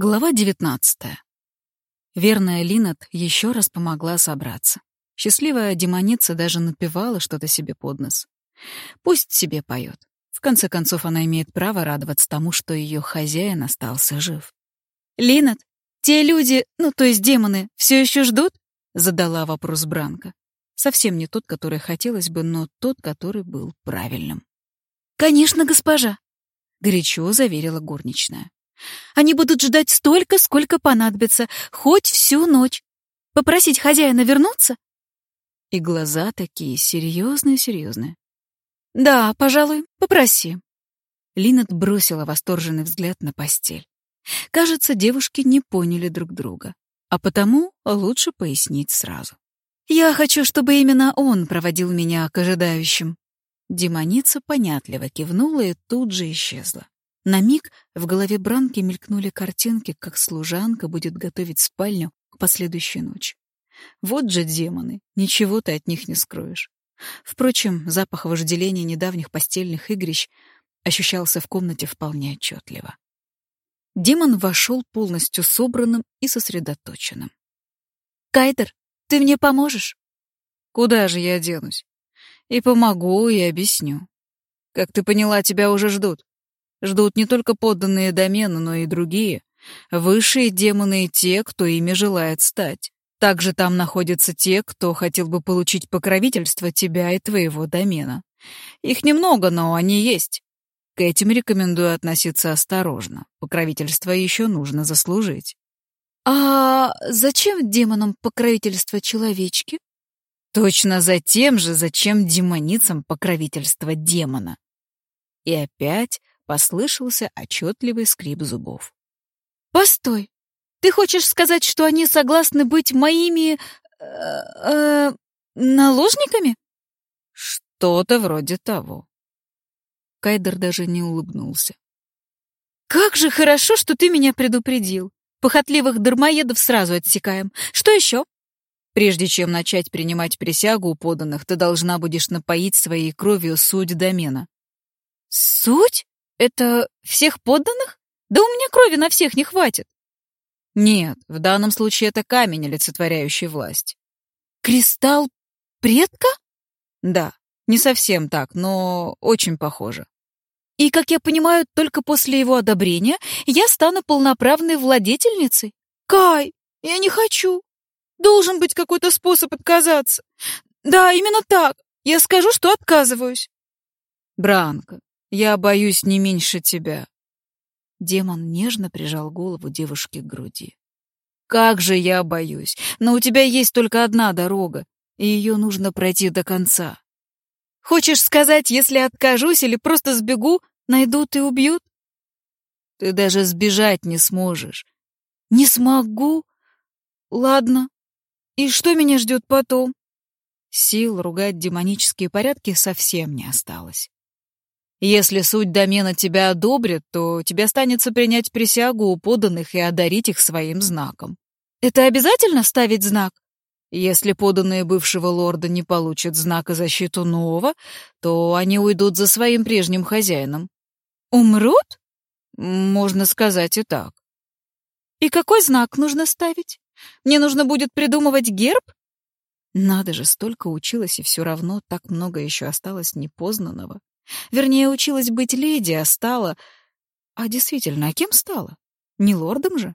Глава 19. Верная Линет еще раз помогла собраться. Счастливая демоница даже напевала что-то себе под нос. Пусть себе поет. В конце концов, она имеет право радоваться тому, что ее хозяин остался жив. «Линет, те люди, ну, то есть демоны, все еще ждут?» — задала вопрос Бранка. Совсем не тот, который хотелось бы, но тот, который был правильным. «Конечно, госпожа», — горячо заверила горничная. Они будут ждать столько, сколько понадобится, хоть всю ночь. Попросить хозяина вернуться? И глаза такие серьезные-серьезные. Да, пожалуй, попроси. Линет бросила восторженный взгляд на постель. Кажется, девушки не поняли друг друга, а потому лучше пояснить сразу. Я хочу, чтобы именно он проводил меня к ожидающим. Демоница понятливо кивнула и тут же исчезла. На миг в голове Бранки мелькнули картинки, как служанка будет готовить спальню к последующей ночи. Вот же демоны, ничего ты от них не скроешь. Впрочем, запах вожделения недавних постельных игрищ ощущался в комнате вполне отчетливо. Демон вошел полностью собранным и сосредоточенным. «Кайдер, ты мне поможешь?» «Куда же я денусь? И помогу, и объясню. Как ты поняла, тебя уже ждут. Ждут не только подданные домена, но и другие. Высшие демоны и те, кто ими желает стать. Также там находятся те, кто хотел бы получить покровительство тебя и твоего домена. Их немного, но они есть. К этим рекомендую относиться осторожно. Покровительство еще нужно заслужить. А зачем демонам покровительство человечки? Точно за тем же, зачем демоницам покровительство демона. И опять Послышался отчетливый скрип зубов. «Постой! Ты хочешь сказать, что они согласны быть моими... Э, э, наложниками?» «Что-то вроде того». Кайдер даже не улыбнулся. «Как же хорошо, что ты меня предупредил. Похотливых дармоедов сразу отсекаем. Что еще?» «Прежде чем начать принимать присягу у поданных, ты должна будешь напоить своей кровью суть домена». «Суть?» Это всех подданных? Да у меня крови на всех не хватит. Нет, в данном случае это камень, олицетворяющий власть. Кристалл предка? Да, не совсем так, но очень похоже. И, как я понимаю, только после его одобрения я стану полноправной владетельницей? Кай, я не хочу. Должен быть какой-то способ отказаться. Да, именно так. Я скажу, что отказываюсь. Бранка, я боюсь не меньше тебя. Демон нежно прижал голову девушки к груди. Как же я боюсь. Но у тебя есть только одна дорога, и ее нужно пройти до конца. Хочешь сказать, если откажусь или просто сбегу, найдут и убьют? Ты даже сбежать не сможешь. Не смогу? Ладно. И что меня ждет потом? Сил ругать демонические порядки совсем не осталось. Если суть домена тебя одобрит, то тебе останется принять присягу у поданных и одарить их своим знаком. Это обязательно ставить знак? Если поданные бывшего лорда не получат знак и защиту нового, то они уйдут за своим прежним хозяином. Умрут? Можно сказать и так. И какой знак нужно ставить? Мне нужно будет придумывать герб? Надо же, столько училась, и все равно так много еще осталось непознанного. Вернее, училась быть леди, а стала... А действительно, а кем стала? Не лордом же?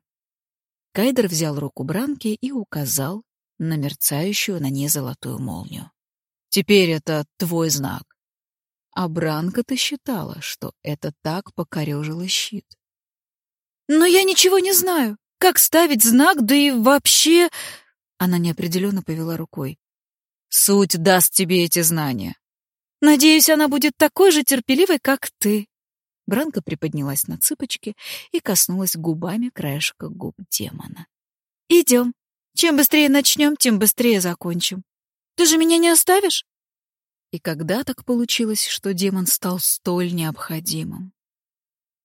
Кайдер взял руку Бранки и указал на мерцающую на ней золотую молнию. «Теперь это твой знак». А Бранка-то считала, что это так покорежило щит. «Но я ничего не знаю. Как ставить знак, да и вообще...» Она неопределенно повела рукой. «Суть даст тебе эти знания. Надеюсь, она будет такой же терпеливой, как ты. Бранка приподнялась на цыпочки и коснулась губами краешка губ демона. Идем. Чем быстрее начнем, тем быстрее закончим. Ты же меня не оставишь? И когда так получилось, что демон стал столь необходимым?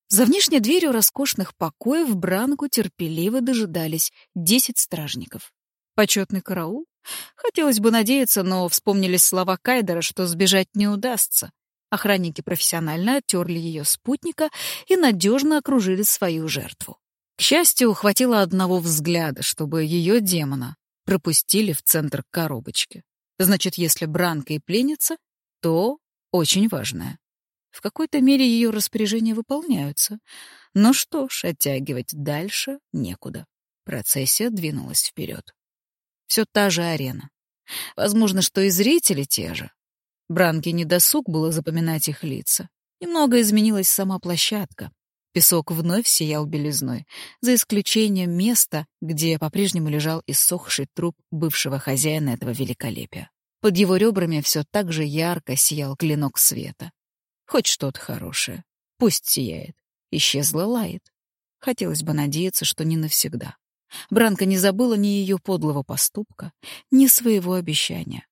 За внешней дверью роскошных покоев Бранку терпеливо дожидались десять стражников. Почетный караул? Хотелось бы надеяться, но вспомнились слова Кайдера, что сбежать не удастся. Охранники профессионально оттерли ее спутника и надежно окружили свою жертву. К счастью, хватило одного взгляда, чтобы ее демона пропустили в центр коробочки. Значит, если Бранка и пленница, то очень важное. В какой-то мере ее распоряжения выполняются. Но что ж, оттягивать дальше некуда. Процессия двинулась вперед. Все та же арена. Возможно, что и зрители те же. Бранке недосуг было запоминать их лица. Немного изменилась сама площадка. Песок вновь сиял белизной, за исключением места, где по-прежнему лежал иссохший труп бывшего хозяина этого великолепия. Под его ребрами все так же ярко сиял клинок света. Хоть что-то хорошее. Пусть сияет. Исчезла лает. Хотелось бы надеяться, что не навсегда. Бранка не забыла ни ее подлого поступка, ни своего обещания.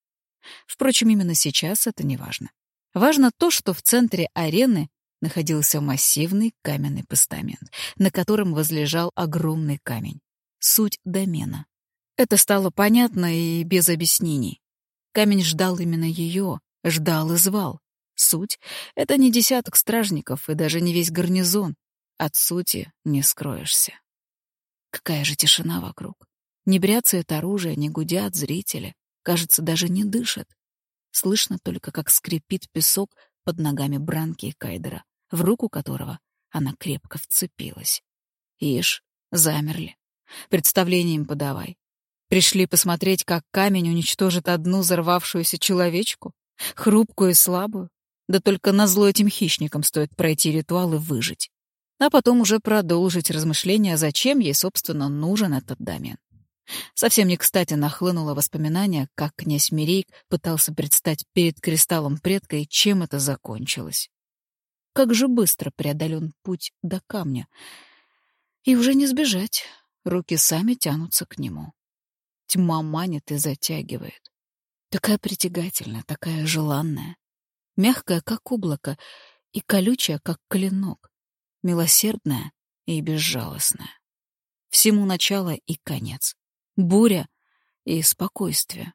Впрочем, именно сейчас это не важно. Важно то, что в центре арены находился массивный каменный постамент, на котором возлежал огромный камень. Суть домена. Это стало понятно и без объяснений. Камень ждал именно ее, ждал и звал. Суть — это не десяток стражников и даже не весь гарнизон. От сути не скроешься. Какая же тишина вокруг. Не бряцает оружие, не гудят зрители. Кажется, даже не дышат. Слышно только, как скрипит песок под ногами Бранки и Кайдера, в руку которого она крепко вцепилась. Ишь, замерли. Представление им подавай. Пришли посмотреть, как камень уничтожит одну взорвавшуюся человечку, хрупкую и слабую. Да только назло этим хищникам стоит пройти ритуал и выжить. А потом уже продолжить размышления, зачем ей, собственно, нужен этот домен. Совсем не кстати нахлынуло воспоминание, как князь Мирейк пытался предстать перед кристаллом предка и чем это закончилось. Как же быстро преодолен путь до камня. И уже не сбежать, руки сами тянутся к нему. Тьма манит и затягивает. Такая притягательная, такая желанная мягкая, как облако, и колючая, как клинок, милосердная и безжалостная. Всему начало и конец. Буря и спокойствие.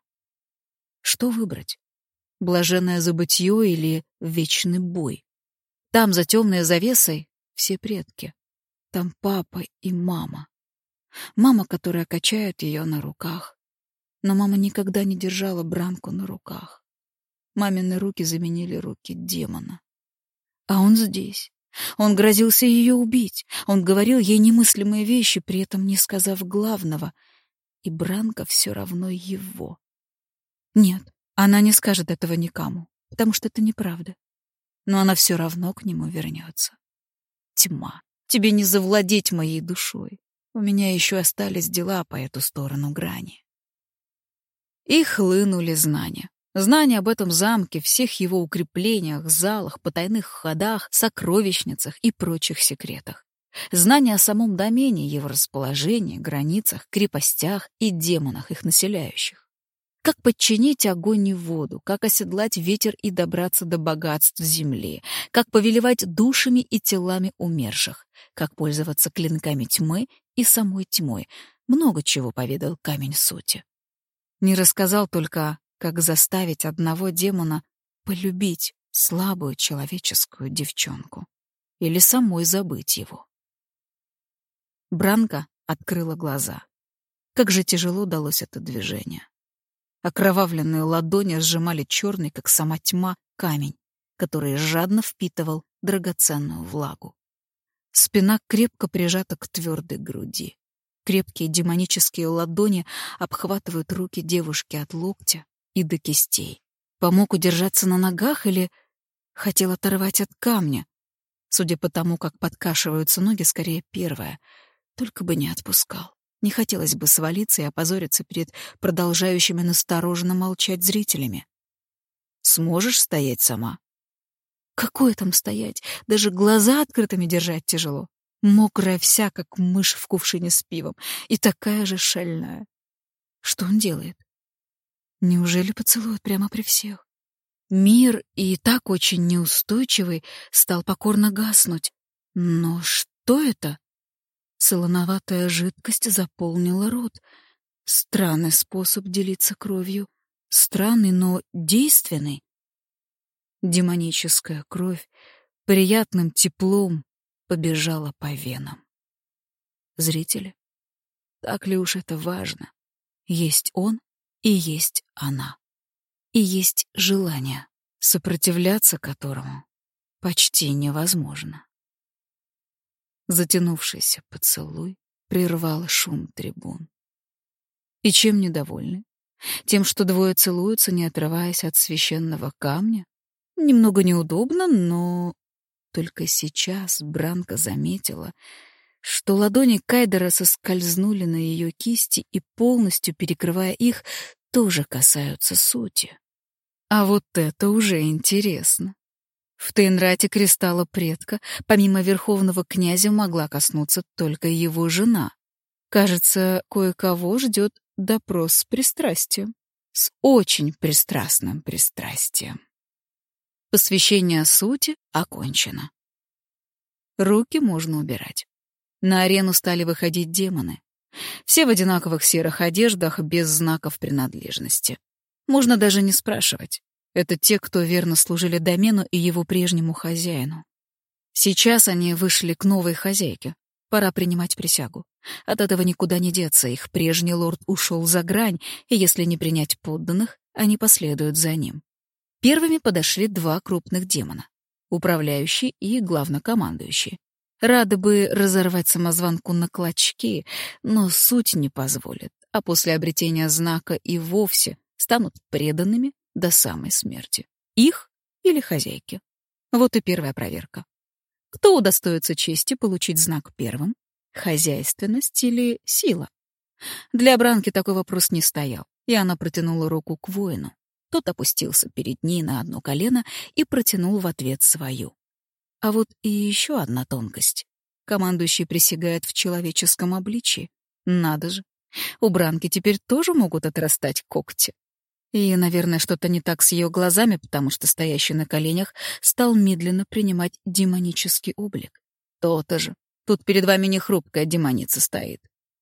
Что выбрать? Блаженное забытье или вечный бой? Там, за темной завесой, все предки. Там папа и мама. Мама, которая качает ее на руках. Но мама никогда не держала Бранку на руках. Мамины руки заменили руки демона. А он здесь. Он грозился ее убить. Он говорил ей немыслимые вещи, при этом не сказав главного. И Бранка все равно его. Нет, она не скажет этого никому, потому что это неправда. Но она все равно к нему вернется. Тьма, тебе не завладеть моей душой. У меня еще остались дела по эту сторону грани. И хлынули знания. Знания об этом замке, всех его укреплениях, залах, потайных ходах, сокровищницах и прочих секретах. Знания о самом домене, его расположении, границах, крепостях и демонах, их населяющих. Как подчинить огонь и воду, как оседлать ветер и добраться до богатств земли, как повелевать душами и телами умерших, как пользоваться клинками тьмы и самой тьмой. Много чего поведал камень сути. Не рассказал только как заставить одного демона полюбить слабую человеческую девчонку или самой забыть его. Бранка открыла глаза. Как же тяжело далось это движение. Окровавленные ладони сжимали черный, как сама тьма, камень, который жадно впитывал драгоценную влагу. Спина крепко прижата к твердой груди. Крепкие демонические ладони обхватывают руки девушки от локтя и до кистей. Помог удержаться на ногах или хотел оторвать от камня? Судя по тому, как подкашиваются ноги, скорее первое. Только бы не отпускал. Не хотелось бы свалиться и опозориться перед продолжающими настороженно молчать зрителями. «Сможешь стоять сама?» Какое там стоять? Даже глаза открытыми держать тяжело. Мокрая вся, как мышь в кувшине с пивом. И такая же шальная. Что он делает? Неужели поцелуют прямо при всех? Мир, и так очень неустойчивый, стал покорно гаснуть. Но что это? Солоноватая жидкость заполнила рот. Странный способ делиться кровью. Странный, но действенный. Демоническая кровь приятным теплом побежала по венам. зрители. Так ли уж это важно? Есть он и есть она. И есть желание, сопротивляться которому почти невозможно. Затянувшийся поцелуй прервал шум трибун. И чем недовольны? Тем, что двое целуются, не отрываясь от священного камня? Немного неудобно, но только сейчас Бранка заметила, что ладони Кайдера соскользнули на ее кисти и, полностью перекрывая их, тоже касаются сути. А вот это уже интересно. В Тейнрате кристалла предка, помимо верховного князя, могла коснуться только его жена. Кажется, кое-кого ждет допрос с пристрастием. С очень пристрастным пристрастием. Посвящение сути окончено. Руки можно убирать. На арену стали выходить демоны. Все в одинаковых серых одеждах, без знаков принадлежности. Можно даже не спрашивать. Это те, кто верно служили домену и его прежнему хозяину. Сейчас они вышли к новой хозяйке. Пора принимать присягу. От этого никуда не деться. Их прежний лорд ушел за грань, и если не принять подданных, они последуют за ним. Первыми подошли два крупных демона — управляющий и главнокомандующий. Рады бы разорвать самозванку на клочки, но суть не позволит, а после обретения знака и вовсе станут преданными до самой смерти. Их или хозяйки. Вот и первая проверка. Кто удостоится чести получить знак первым? Хозяйственность или сила? Для Бранки такой вопрос не стоял, и она протянула руку к воину. Тот опустился перед ней на одно колено и протянул в ответ свою. А вот и еще одна тонкость. Командующий присягает в человеческом обличии. Надо же. У Бранки теперь тоже могут отрастать когти. И, наверное, что-то не так с ее глазами, потому что стоящий на коленях стал медленно принимать демонический облик. То-то же. Тут перед вами не хрупкая демоница стоит.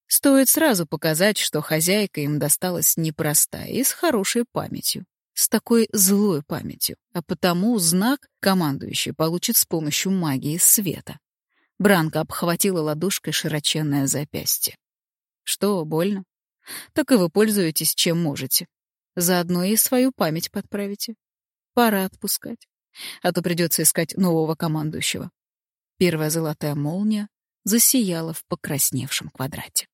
Стоит сразу показать, что хозяйка им досталась непростая и с хорошей памятью с такой злой памятью, а потому знак командующий получит с помощью магии света. Бранка обхватила ладошкой широченное запястье. Что, больно? Так и вы пользуетесь чем можете. Заодно и свою память подправите. Пора отпускать. А то придется искать нового командующего. Первая золотая молния засияла в покрасневшем квадрате.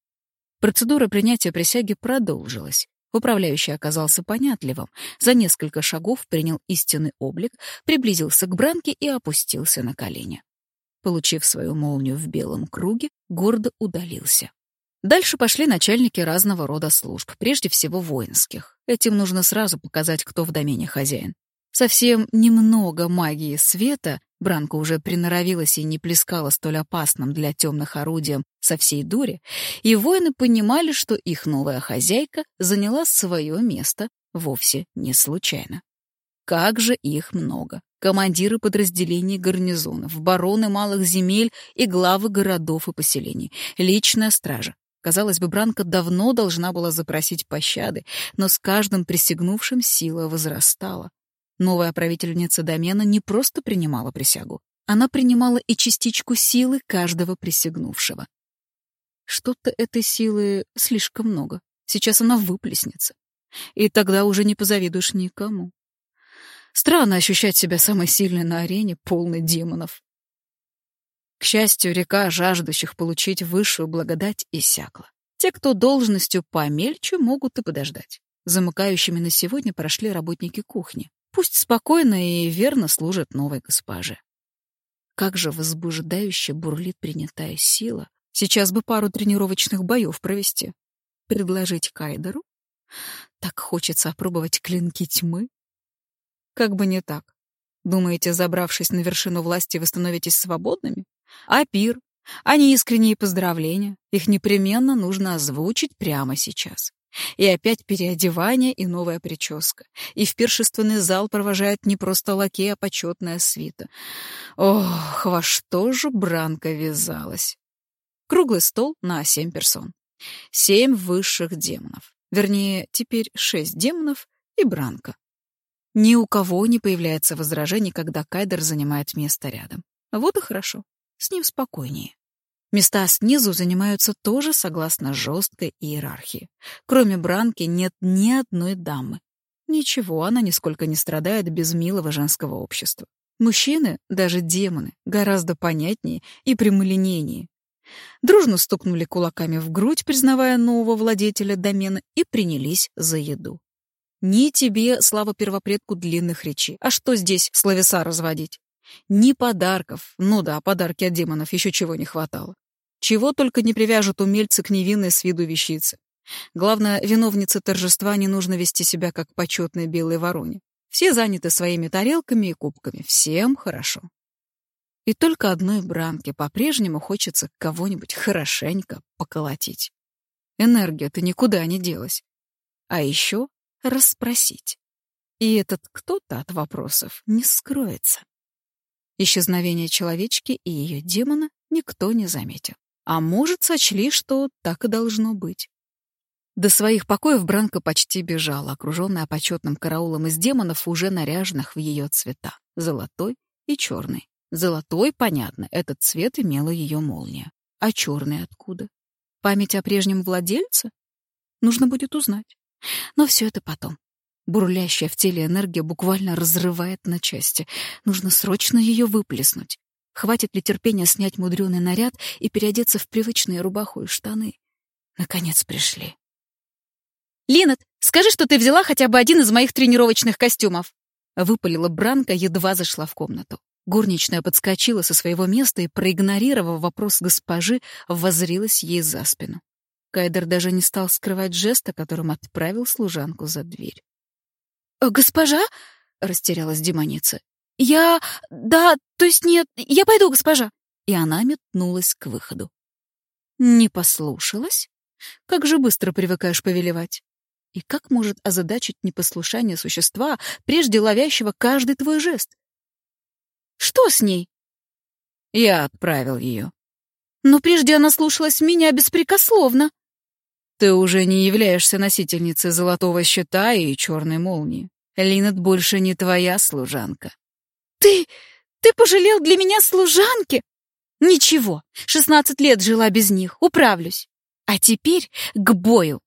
Процедура принятия присяги продолжилась, Управляющий оказался понятливым. За несколько шагов принял истинный облик, приблизился к Бранке и опустился на колени. Получив свою молнию в белом круге, гордо удалился. Дальше пошли начальники разного рода служб, прежде всего воинских. Этим нужно сразу показать, кто в домене хозяин. Совсем немного магии света, Бранка уже приноровилась и не плескала столь опасным для темных орудием со всей дури, и воины понимали, что их новая хозяйка заняла свое место вовсе не случайно. Как же их много! Командиры подразделений гарнизонов, бароны малых земель и главы городов и поселений, личная стража. Казалось бы, Бранка давно должна была запросить пощады, но с каждым присягнувшим сила возрастала. Новая правительница домена не просто принимала присягу, она принимала и частичку силы каждого присягнувшего. Что-то этой силы слишком много. Сейчас она выплеснется. И тогда уже не позавидуешь никому. Странно ощущать себя самой сильной на арене, полной демонов. К счастью, река жаждущих получить высшую благодать иссякла. Те, кто должностью помельче, могут и подождать. Замыкающими на сегодня прошли работники кухни. Пусть спокойно и верно служат новой госпоже. Как же возбуждающе бурлит принятая сила. Сейчас бы пару тренировочных боев провести. Предложить Кайдеру? Так хочется опробовать клинки тьмы. Как бы не так. Думаете, забравшись на вершину власти, вы становитесь свободными? А пир? А неискренние поздравления? Их непременно нужно озвучить прямо сейчас. И опять переодевание и новая прическа. И в пиршественный зал провожает не просто лакей, а почетная свита. Ох, во что же Бранка вязалась. Круглый стол на семь персон. Семь высших демонов. Вернее, теперь шесть демонов и Бранка. Ни у кого не появляется возражений, когда Кайдер занимает место рядом. Вот и хорошо. С ним спокойнее. Места снизу занимаются тоже согласно жесткой иерархии. Кроме Бранки нет ни одной дамы. Ничего, она нисколько не страдает без милого женского общества. Мужчины, даже демоны, гораздо понятнее и прямолинейнее. Дружно стукнули кулаками в грудь, признавая нового владетеля домена, и принялись за еду. Ни тебе, слава первопредку, длинных речей. А что здесь словеса разводить? Ни подарков. Ну да, подарки от демонов еще чего не хватало. Чего только не привяжут умельцы к невинной с виду вещице. Главное, виновнице торжества не нужно вести себя как почетной белой вороне. Все заняты своими тарелками и кубками. Всем хорошо. И только одной бранке по-прежнему хочется кого-нибудь хорошенько поколотить. Энергия-то никуда не делась. А еще расспросить. И этот кто-то от вопросов не скроется. Исчезновение человечки и ее демона никто не заметил. А может, сочли, что так и должно быть. До своих покоев Бранка почти бежала, окруженная почетным караулом из демонов, уже наряженных в ее цвета — золотой и черный. Золотой, понятно, этот цвет имела ее молния. А черный откуда? Память о прежнем владельце? Нужно будет узнать. Но все это потом. Бурлящая в теле энергия буквально разрывает на части. Нужно срочно ее выплеснуть. Хватит ли терпения снять мудрёный наряд и переодеться в привычные рубаху и штаны? Наконец пришли. «Линет, скажи, что ты взяла хотя бы один из моих тренировочных костюмов!» Выпалила Бранка, едва зашла в комнату. Горничная подскочила со своего места и, проигнорировав вопрос госпожи, воззрилась ей за спину. Кайдер даже не стал скрывать жеста, которым отправил служанку за дверь. «Э, «Госпожа?» — растерялась демоница. «Я... да, то есть нет, я пойду, госпожа!» И она метнулась к выходу. «Не послушалась? Как же быстро привыкаешь повелевать!» И как может озадачить непослушание существа, прежде ловящего каждый твой жест? Что с ней? Я отправил ее. Но прежде она слушалась меня беспрекословно. Ты уже не являешься носительницей золотого щита и черной молнии. Линет больше не твоя служанка. Ты... ты пожалел для меня служанки? Ничего, шестнадцать лет жила без них, управлюсь. А теперь к бою.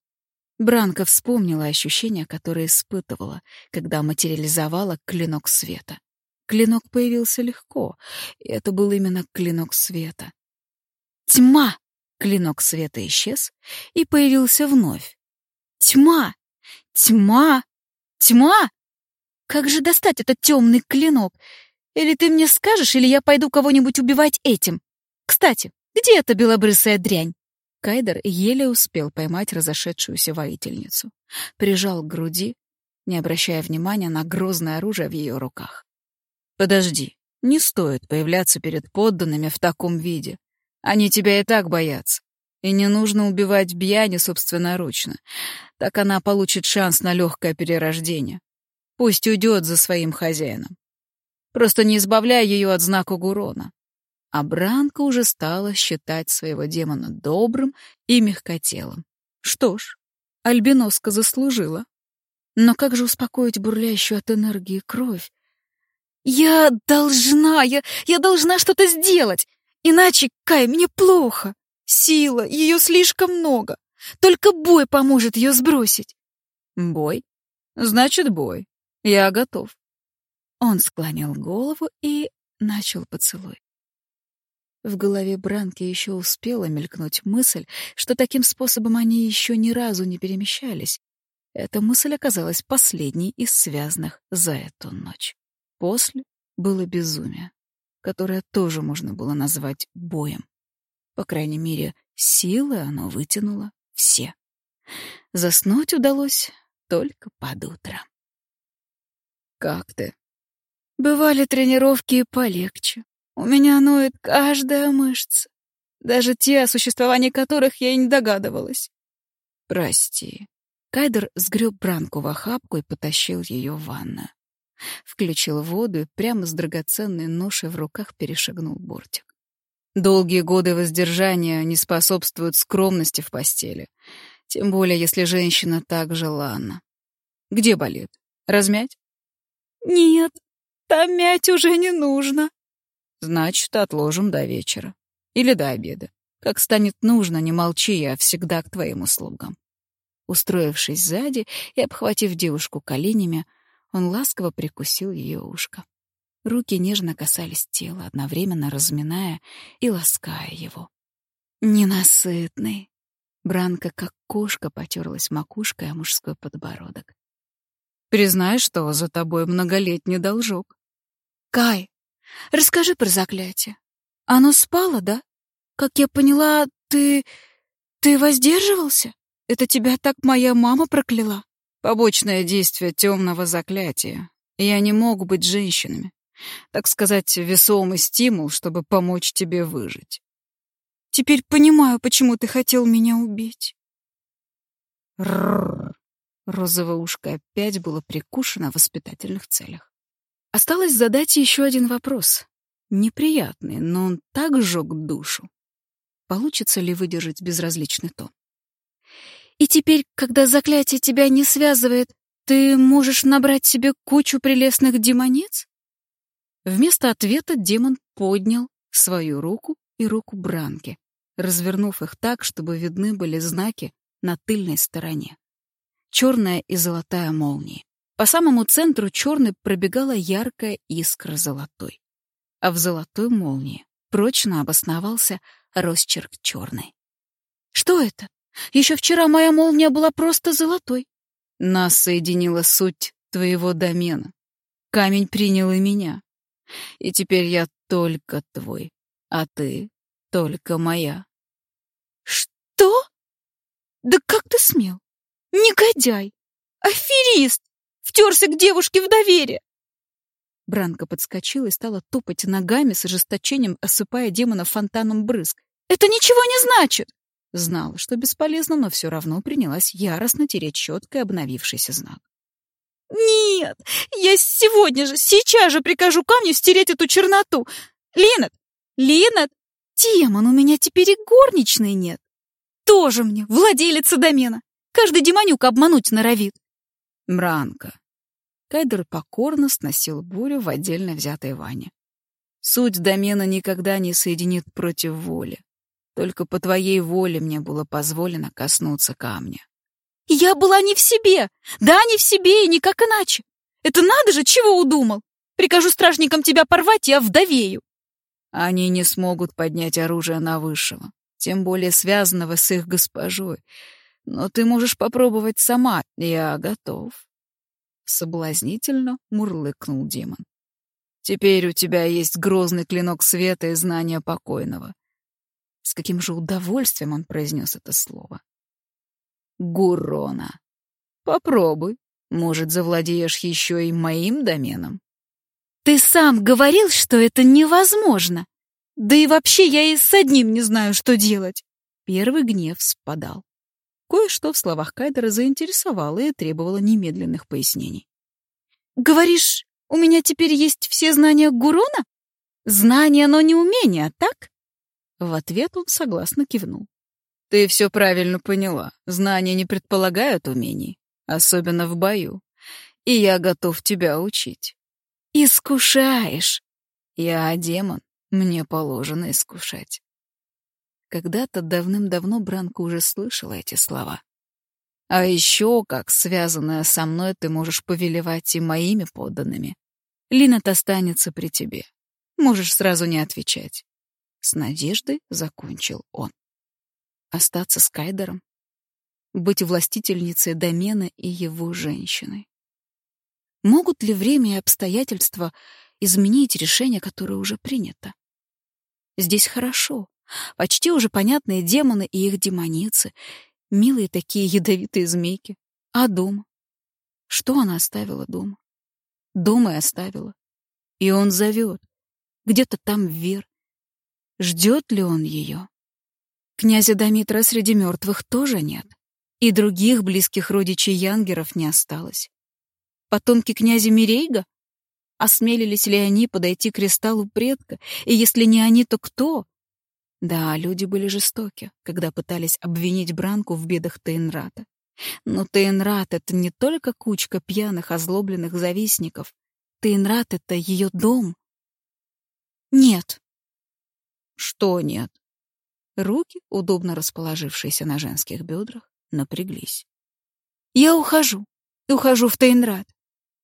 Бранка вспомнила ощущения, которые испытывала, когда материализовала клинок света. Клинок появился легко, и это был именно клинок света. Тьма! Клинок света исчез и появился вновь. Тьма! Тьма! Тьма! Как же достать этот темный клинок? Или ты мне скажешь, или я пойду кого-нибудь убивать этим? Кстати, где эта белобрысая дрянь? Кайдер еле успел поймать разошедшуюся воительницу. Прижал к груди, не обращая внимания на грозное оружие в ее руках. «Подожди, не стоит появляться перед подданными в таком виде. Они тебя и так боятся. И не нужно убивать Бьяни собственноручно. Так она получит шанс на легкое перерождение. Пусть уйдет за своим хозяином. Просто не избавляй ее от знака Гурона. А Бранка уже стала считать своего демона добрым и мягкотелым. Что ж, Альбиноска заслужила. Но как же успокоить бурлящую от энергии кровь? «Я должна, я, я должна что-то сделать!» Иначе, Кай, мне плохо. Сила, ее слишком много. Только бой поможет ее сбросить. Бой? Значит, бой. Я готов. Он склонил голову и начал поцелуй. В голове Бранки еще успела мелькнуть мысль, что таким способом они еще ни разу не перемещались. Эта мысль оказалась последней из связанных за эту ночь. После было безумие которое тоже можно было назвать боем. По крайней мере, силы оно вытянуло все. Заснуть удалось только под утро. «Как ты?» «Бывали тренировки и полегче. У меня ноет каждая мышца, даже те, о существовании которых я и не догадывалась». «Прости». Кайдер сгреб Бранку в охапку и потащил ее в ванную. Включил воду и прямо с драгоценной ношей в руках перешагнул бортик. Долгие годы воздержания не способствуют скромности в постели, тем более если женщина так желанна. Где болит? Размять? Нет, там мять уже не нужно. Значит, отложим до вечера. Или до обеда. Как станет нужно, не молчи, я всегда к твоим услугам. Устроившись сзади и обхватив девушку коленями, он ласково прикусил ее ушко. Руки нежно касались тела, одновременно разминая и лаская его. Ненасытный. Бранка, как кошка, потерлась макушкой о мужской подбородок. Признай, что за тобой многолетний должок. Кай, расскажи про заклятие. Оно спало, да? Как я поняла, ты... ты воздерживался? Это тебя так моя мама прокляла? Побочное действие темного заклятия. Я не мог быть женщинами. Так сказать, весомый стимул, чтобы помочь тебе выжить. Теперь понимаю, почему ты хотел меня убить. Рррр. Розовое ушко опять было прикушено в воспитательных целях. Осталось задать еще один вопрос. Неприятный, но он так сжег душу. Получится ли выдержать безразличный тон? И теперь, когда заклятие тебя не связывает, ты можешь набрать себе кучу прелестных демонец? Вместо ответа демон поднял свою руку и руку Бранки, развернув их так, чтобы видны были знаки на тыльной стороне. Черная и золотая молнии. По самому центру черной пробегала яркая искра золотой. А в золотой молнии прочно обосновался росчерк черной. «Что это? Еще вчера моя молния была просто золотой». «Нас соединила суть твоего домена. Камень принял и меня. И теперь я только твой, а ты только моя». «Что? Да как ты смел? Негодяй! Аферист! Втерся к девушке в доверие!» Бранка подскочила и стала топать ногами с ожесточением, осыпая демона фонтаном брызг. «Это ничего не значит!» Знала, что бесполезно, но все равно принялась яростно тереть щеткой обновившийся знак. «Нет! Я сегодня же, сейчас же прикажу камню стереть эту черноту! Ленат! Ленат! Демон, у меня теперь и горничной нет! Тоже мне, владелица домена! Каждый демонюк обмануть норовит!» «Мранка!» Кайдер покорно сносил бурю в отдельно взятой ванне. «Суть домена никогда не соединит против воли. Только по твоей воле мне было позволено коснуться камня. Я была не в себе. Да, не в себе и никак иначе. Это надо же, чего удумал? Прикажу стражникам тебя порвать, я вдовею. Они не смогут поднять оружие на высшего, тем более связанного с их госпожой. Но ты можешь попробовать сама, я готов. Соблазнительно мурлыкнул демон. Теперь у тебя есть грозный клинок света и знания покойного. С каким же удовольствием он произнес это слово. Гурона. Попробуй. Может, завладеешь еще и моим доменом. Ты сам говорил, что это невозможно. Да и вообще я и с одним не знаю, что делать. Первый гнев спадал. Кое-что в словах Кайдера заинтересовало и требовало немедленных пояснений. «Говоришь, у меня теперь есть все знания Гурона? Знания, но не умения, так?» В ответ он согласно кивнул. «Ты все правильно поняла. Знания не предполагают умений, особенно в бою. И я готов тебя учить». «Искушаешь!» «Я демон, мне положено искушать». Когда-то давным-давно Бранка уже слышала эти слова. А еще, как связанная со мной, ты можешь повелевать и моими подданными. Линет останется при тебе. Можешь сразу не отвечать. С надеждой закончил он. Остаться с Кайдером? Быть властительницей домена и его женщиной? Могут ли время и обстоятельства изменить решение, которое уже принято? Здесь хорошо. Почти уже понятные демоны и их демоницы, милые такие ядовитые змейки. А дома? Что она оставила дома? Дома и оставила. И он зовет. Где-то там вверх. Ждет ли он ее? Князя Дамитра среди мертвых тоже нет. И других близких родичей Янгеров не осталось. Потомки князя Мирейга? Осмелились ли они подойти к кристаллу предка? И если не они, то кто? Да, люди были жестоки, когда пытались обвинить Бранку в бедах Тейнрата. Но Тейнрат — это не только кучка пьяных, озлобленных завистников. Тейнрат — это ее дом. Нет, что нет? Руки, удобно расположившиеся на женских бедрах, напряглись. «Я ухожу. Ухожу в Тейнрад.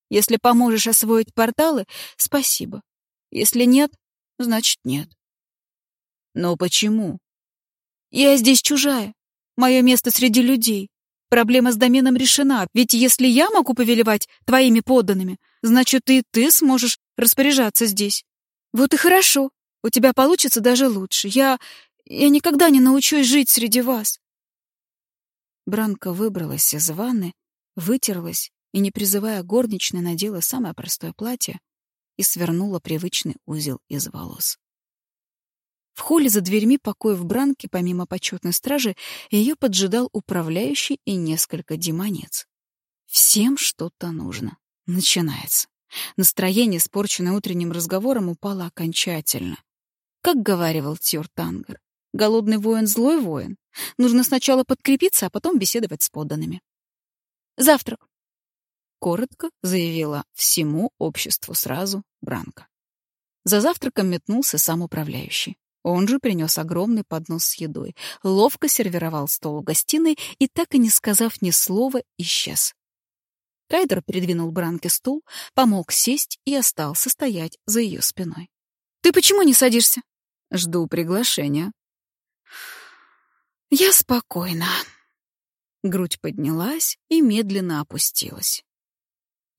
Если поможешь освоить порталы, спасибо. Если нет, значит нет». «Но почему?» «Я здесь чужая. Мое место среди людей. Проблема с доменом решена, ведь если я могу повелевать твоими подданными, значит, и ты сможешь распоряжаться здесь. Вот и хорошо. У тебя получится даже лучше. Я... я никогда не научусь жить среди вас. Бранка выбралась из ванны, вытерлась и, не призывая горничной, надела самое простое платье и свернула привычный узел из волос. В холле за дверьми покоев Бранки, помимо почетной стражи, ее поджидал управляющий и несколько демонец. Всем что-то нужно. Начинается. Настроение, испорченное утренним разговором, упало окончательно. Как говаривал Тюр Тангер, голодный воин — злой воин. Нужно сначала подкрепиться, а потом беседовать с подданными. «Завтрак», — коротко заявила всему обществу сразу Бранка. За завтраком метнулся сам управляющий. Он же принес огромный поднос с едой, ловко сервировал стол в гостиной и, так и не сказав ни слова, исчез. Кайдер передвинул Бранке стул, помог сесть и остался стоять за ее спиной. «Ты почему не садишься?» «Жду приглашения». «Я спокойна». Грудь поднялась и медленно опустилась.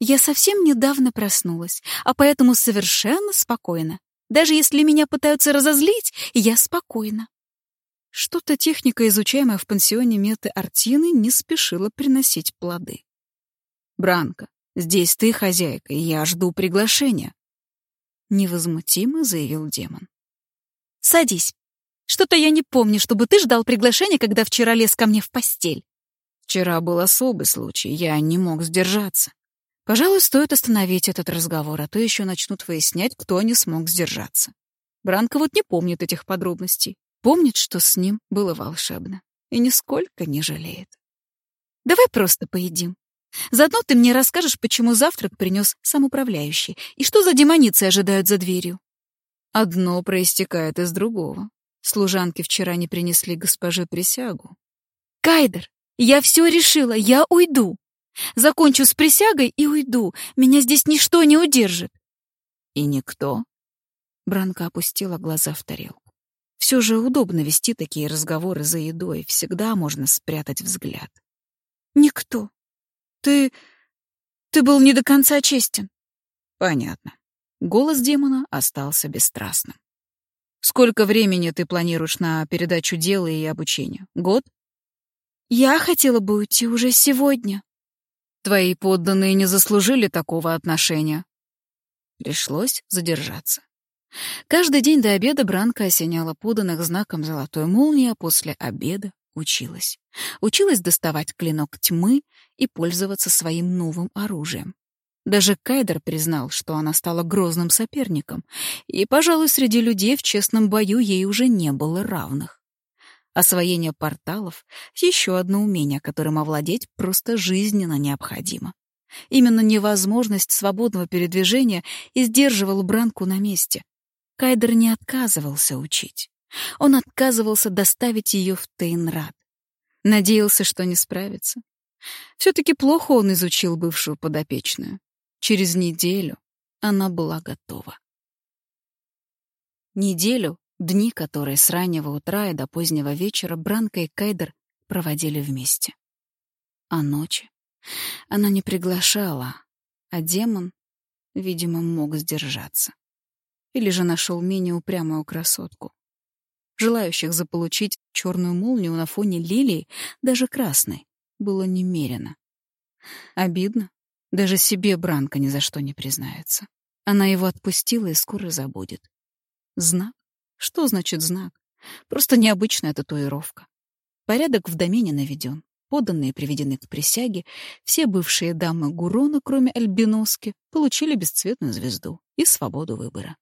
«Я совсем недавно проснулась, а поэтому совершенно спокойна. Даже если меня пытаются разозлить, я спокойна». Что-то техника, изучаемая в пансионе Меты Артины, не спешила приносить плоды. «Бранко, здесь ты хозяйка, и я жду приглашения», — невозмутимо заявил демон. «Садись. Что-то я не помню, чтобы ты ждал приглашения, когда вчера лез ко мне в постель». «Вчера был особый случай, я не мог сдержаться. Пожалуй, стоит остановить этот разговор, а то еще начнут выяснять, кто не смог сдержаться. Бранко вот не помнит этих подробностей. Помнит, что с ним было волшебно. И нисколько не жалеет. «Давай просто поедим», Заодно ты мне расскажешь, почему завтрак принес сам управляющий, и что за демоницы ожидают за дверью. Одно проистекает из другого. Служанки вчера не принесли госпоже присягу. Кайдер, я все решила, я уйду. Закончу с присягой и уйду. Меня здесь ничто не удержит. И никто? Бранка опустила глаза в тарелку. Все же удобно вести такие разговоры за едой, всегда можно спрятать взгляд. Никто. Ты... ты был не до конца честен. Понятно. Голос демона остался бесстрастным. Сколько времени ты планируешь на передачу дела и обучение? Год? Я хотела бы уйти уже сегодня. Твои подданные не заслужили такого отношения. Пришлось задержаться. Каждый день до обеда Бранка осеняла поданных знаком золотой молнии, а после обеда училась. Училась доставать клинок тьмы и пользоваться своим новым оружием. Даже Кайдер признал, что она стала грозным соперником, и, пожалуй, среди людей в честном бою ей уже не было равных. Освоение порталов — еще одно умение, которым овладеть просто жизненно необходимо. Именно невозможность свободного передвижения и сдерживала Бранку на месте. Кайдер не отказывался учить. Он отказывался доставить ее в Тейнрад. Надеялся, что не справится. Все-таки плохо он изучил бывшую подопечную. Через неделю она была готова. Неделю, дни которые с раннего утра и до позднего вечера Бранка и Кайдер проводили вместе. А ночи она не приглашала, а демон, видимо, мог сдержаться. Или же нашел менее упрямую красотку. Желающих заполучить черную молнию на фоне лилии, даже красной, было немерено. Обидно. Даже себе Бранка ни за что не признается. Она его отпустила и скоро забудет. Знак? Что значит знак? Просто необычная татуировка. Порядок в домене наведен. Подданные приведены к присяге. Все бывшие дамы Гурона, кроме Альбиноски, получили бесцветную звезду и свободу выбора.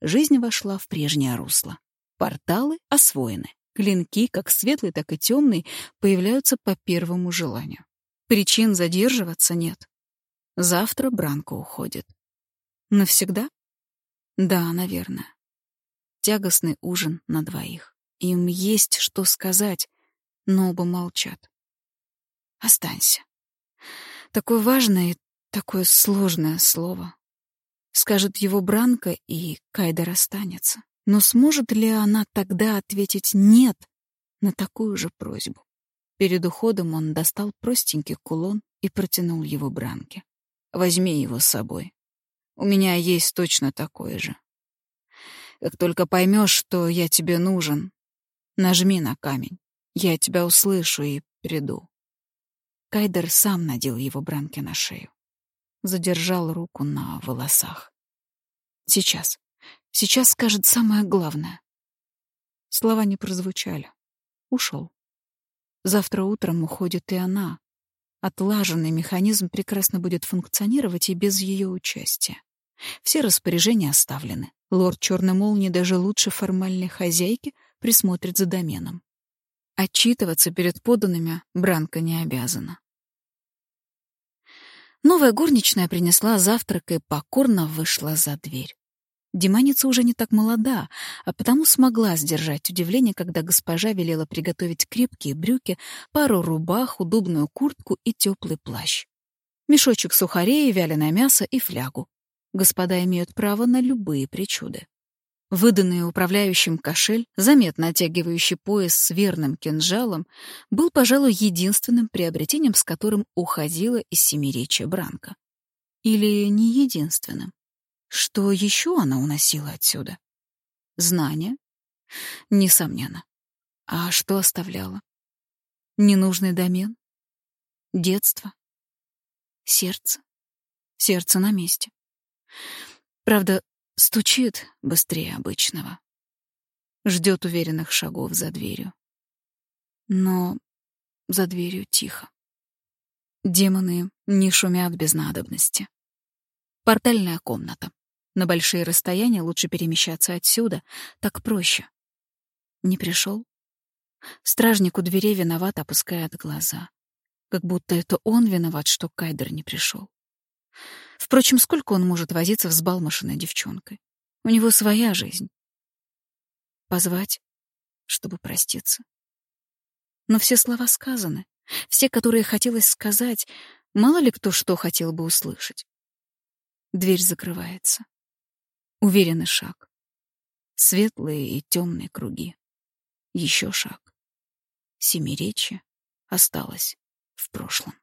Жизнь вошла в прежнее русло. Порталы освоены. Клинки, как светлый, так и темный, появляются по первому желанию. Причин задерживаться нет. Завтра Бранко уходит. Навсегда? Да, наверное. Тягостный ужин на двоих. Им есть что сказать, но оба молчат. Останься. Такое важное и такое сложное слово. Скажет его Бранко, и Кайдер останется. Но сможет ли она тогда ответить «нет» на такую же просьбу? Перед уходом он достал простенький кулон и протянул его Бранке. «Возьми его с собой. У меня есть точно такой же. Как только поймешь, что я тебе нужен, нажми на камень. Я тебя услышу и приду». Кайдер сам надел его Бранке на шею. Задержал руку на волосах. «Сейчас. Сейчас скажет самое главное». Слова не прозвучали. Ушел. Завтра утром уходит и она. Отлаженный механизм прекрасно будет функционировать и без ее участия. Все распоряжения оставлены. Лорд Черной Молнии даже лучше формальной хозяйки присмотрит за доменом. Отчитываться перед поданными Бранка не обязана. Новая горничная принесла завтрак и покорно вышла за дверь. Демоница уже не так молода, а потому смогла сдержать удивление, когда госпожа велела приготовить крепкие брюки, пару рубах, удобную куртку и теплый плащ. Мешочек сухарей, вяленое мясо и флягу. Господа имеют право на любые причуды. Выданный управляющим кошель, заметно оттягивающий пояс с верным кинжалом, был, пожалуй, единственным приобретением, с которым уходила из семиречия Бранка. Или не единственным. Что еще она уносила отсюда? Знания? Несомненно. А что оставляла? Ненужный домен? Детство? Сердце? Сердце на месте. Правда, стучит быстрее обычного. Ждет уверенных шагов за дверью. Но за дверью тихо. Демоны не шумят без надобности. Портальная комната. На большие расстояния лучше перемещаться отсюда, так проще. Не пришел? Стражник у дверей виноват, опускает глаза. Как будто это он виноват, что Кайдер не пришел. Впрочем, сколько он может возиться взбалмошенной девчонкой? У него своя жизнь. Позвать, чтобы проститься. Но все слова сказаны, все, которые хотелось сказать, мало ли кто что хотел бы услышать. Дверь закрывается. Уверенный шаг. Светлые и темные круги. Еще шаг. Семиречье осталось в прошлом.